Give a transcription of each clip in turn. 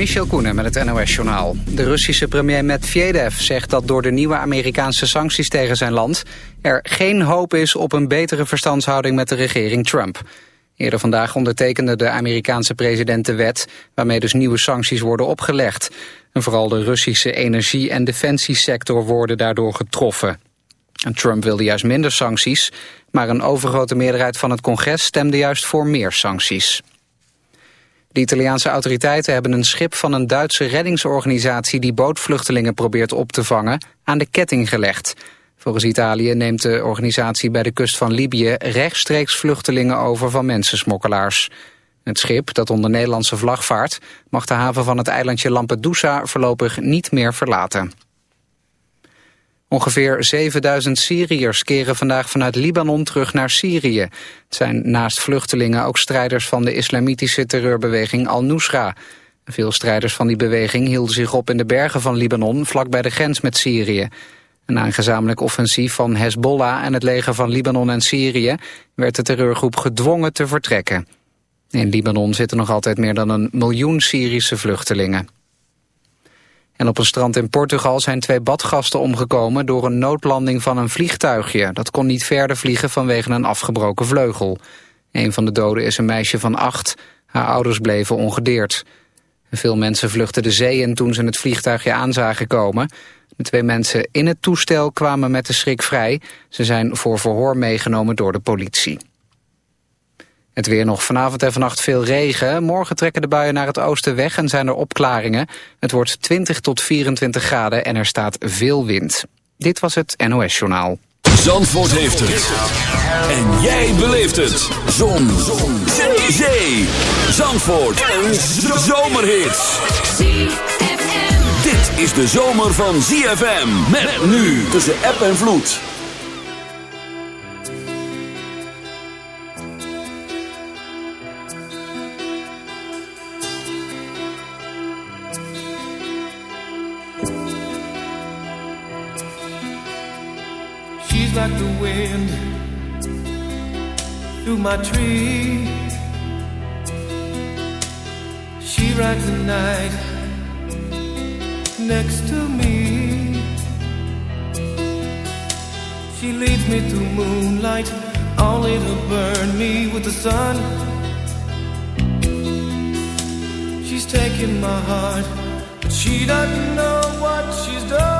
Michel Koenen met het NOS-journaal. De Russische premier Medvedev zegt dat door de nieuwe Amerikaanse sancties tegen zijn land... er geen hoop is op een betere verstandshouding met de regering Trump. Eerder vandaag ondertekende de Amerikaanse president de wet... waarmee dus nieuwe sancties worden opgelegd. En vooral de Russische energie- en defensiesector worden daardoor getroffen. En Trump wilde juist minder sancties... maar een overgrote meerderheid van het congres stemde juist voor meer sancties. De Italiaanse autoriteiten hebben een schip van een Duitse reddingsorganisatie die bootvluchtelingen probeert op te vangen aan de ketting gelegd. Volgens Italië neemt de organisatie bij de kust van Libië rechtstreeks vluchtelingen over van mensensmokkelaars. Het schip, dat onder Nederlandse vlag vaart, mag de haven van het eilandje Lampedusa voorlopig niet meer verlaten. Ongeveer 7000 Syriërs keren vandaag vanuit Libanon terug naar Syrië. Het zijn naast vluchtelingen ook strijders van de islamitische terreurbeweging Al-Nusra. Veel strijders van die beweging hielden zich op in de bergen van Libanon... vlak bij de grens met Syrië. Na een gezamenlijk offensief van Hezbollah en het leger van Libanon en Syrië... werd de terreurgroep gedwongen te vertrekken. In Libanon zitten nog altijd meer dan een miljoen Syrische vluchtelingen. En op een strand in Portugal zijn twee badgasten omgekomen door een noodlanding van een vliegtuigje. Dat kon niet verder vliegen vanwege een afgebroken vleugel. Een van de doden is een meisje van acht. Haar ouders bleven ongedeerd. Veel mensen vluchtten de zee in toen ze het vliegtuigje aan zagen komen. De twee mensen in het toestel kwamen met de schrik vrij. Ze zijn voor verhoor meegenomen door de politie. Het weer nog vanavond en vannacht veel regen. Morgen trekken de buien naar het oosten weg en zijn er opklaringen. Het wordt 20 tot 24 graden en er staat veel wind. Dit was het NOS Journaal. Zandvoort heeft het. En jij beleeft het. Zon. Zon. Zee. Zee. Zandvoort. Een zomerhit. Dit is de zomer van ZFM. Met nu tussen app en vloed. Wind through my tree. She rides the night next to me. She leads me through moonlight, only to burn me with the sun. She's taking my heart, but she doesn't know what she's done.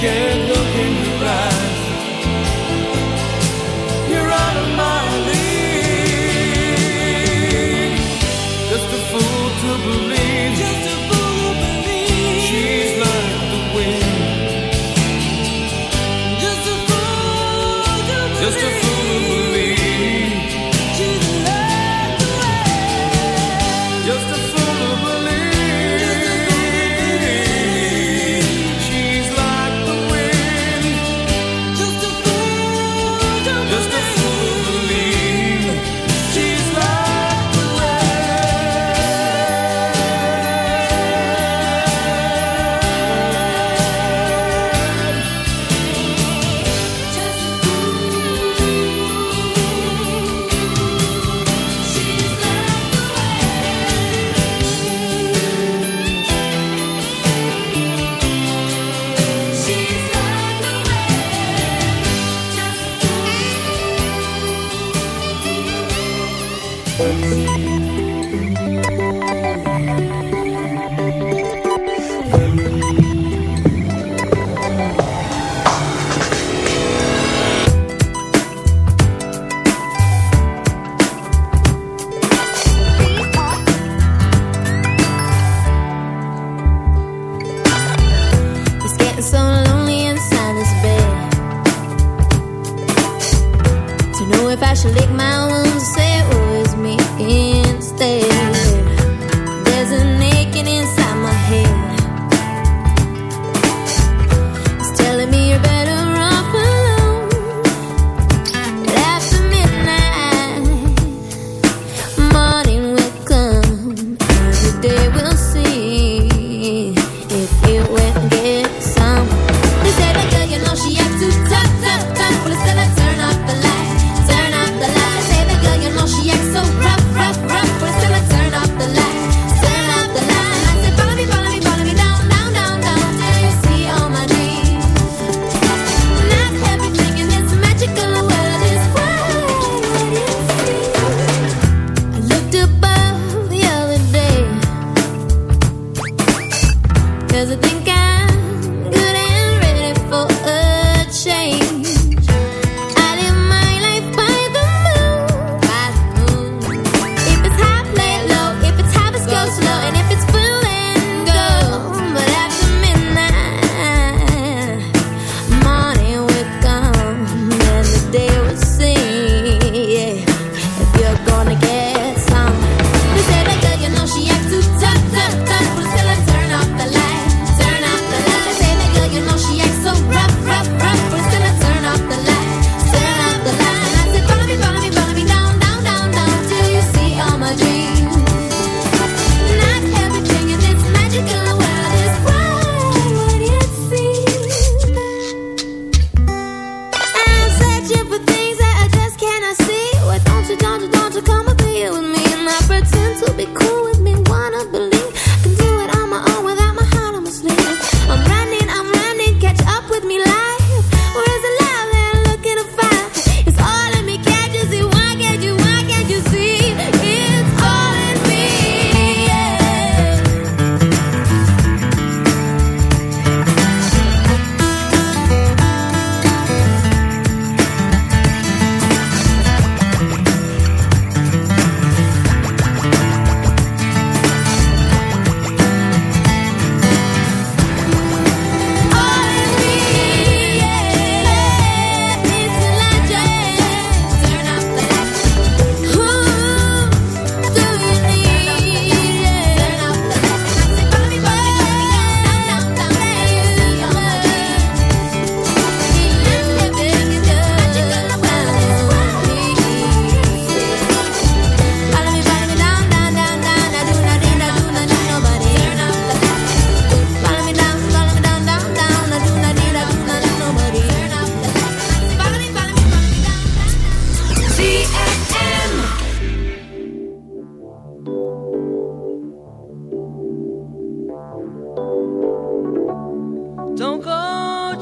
Can't look in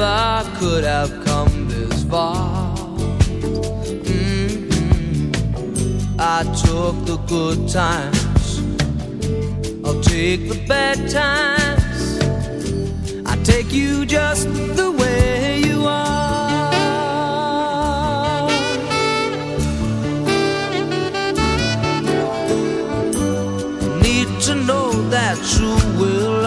never could have come this far. Mm-hmm. I took the good times, I'll take the bad times. I take you just the way you are. Need to know that you will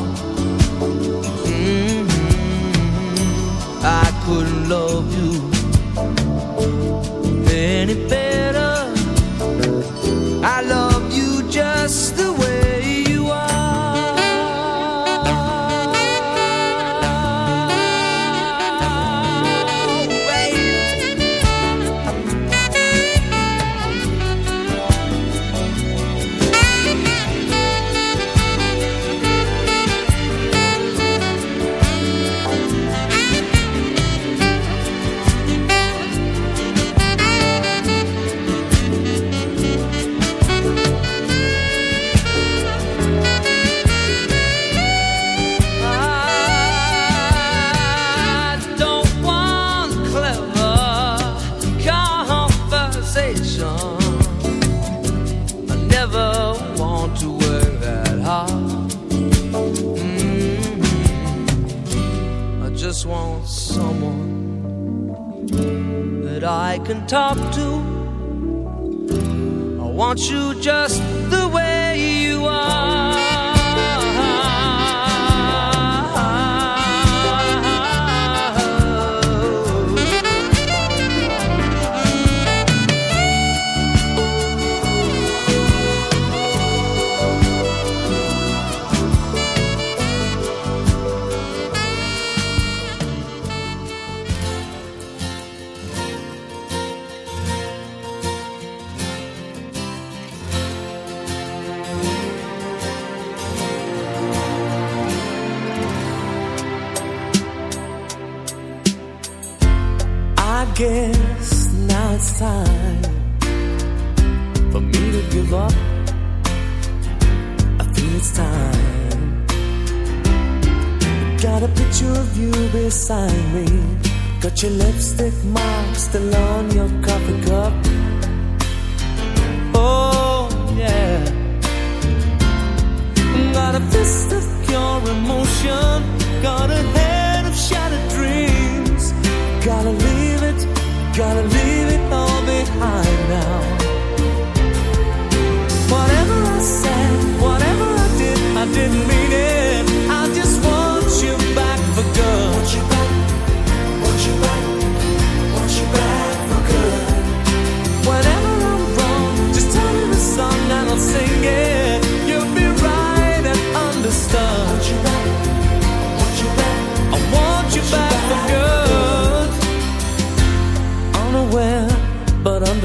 Love still on your coffee cup. Oh, yeah. Got a fist of pure emotion. Got a head of shattered dreams. Gotta leave it, gotta leave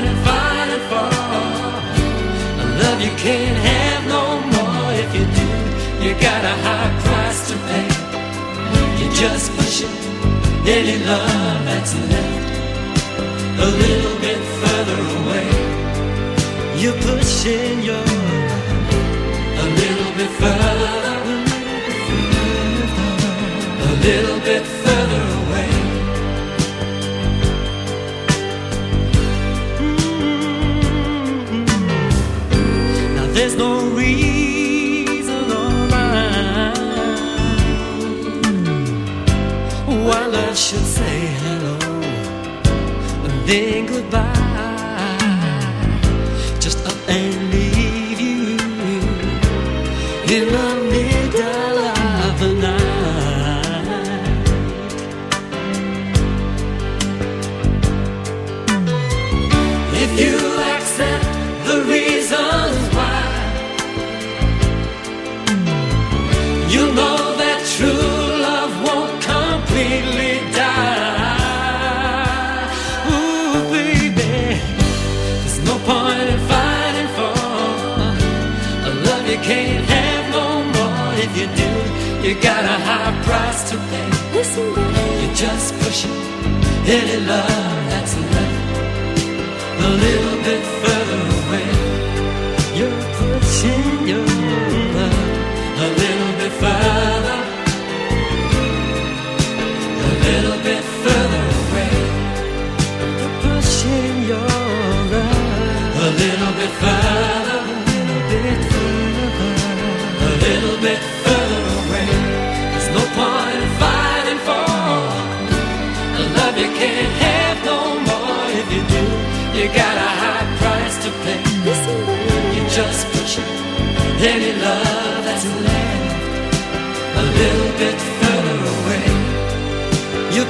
no point in fighting for a love you can't have no more. If you do, you got a high price to pay. You're just pushing any love that's left a little bit further away. You're pushing your a little bit further, a little bit further there's no reason or rhyme why love should say hello and then goodbye. Just pushing any love that's left a little bit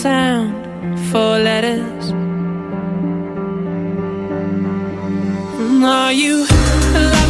sound for letters. And are you alive?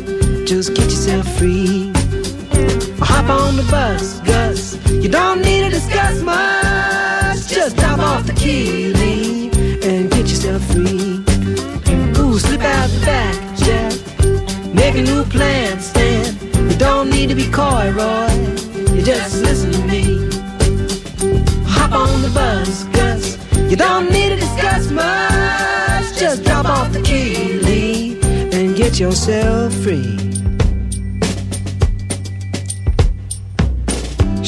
Just get yourself free. Hop on the bus, Gus. You don't need to discuss much. Just drop off the key, leave, and get yourself free Ooh, slip out the back, Jack. Make a new plan, Stan. You don't need to be coy, Roy. You just listen to me. Hop on the bus, Gus. You don't need to discuss much. Just drop off the key, Lee, and get yourself free.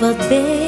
wat ben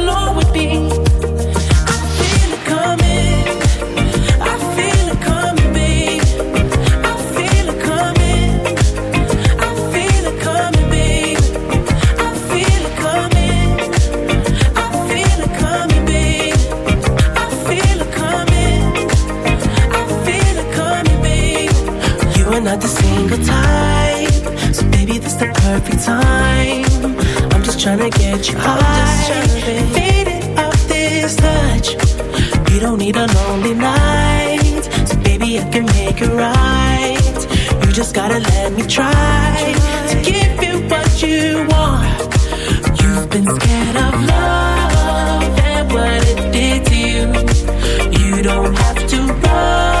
single type, so baby, this the perfect time. I'm just tryna get you high, faded off this touch. You don't need a lonely night, so baby, I can make it right. You just gotta let me try to give you what you want. You've been scared of love and what it did to you. You don't have to run.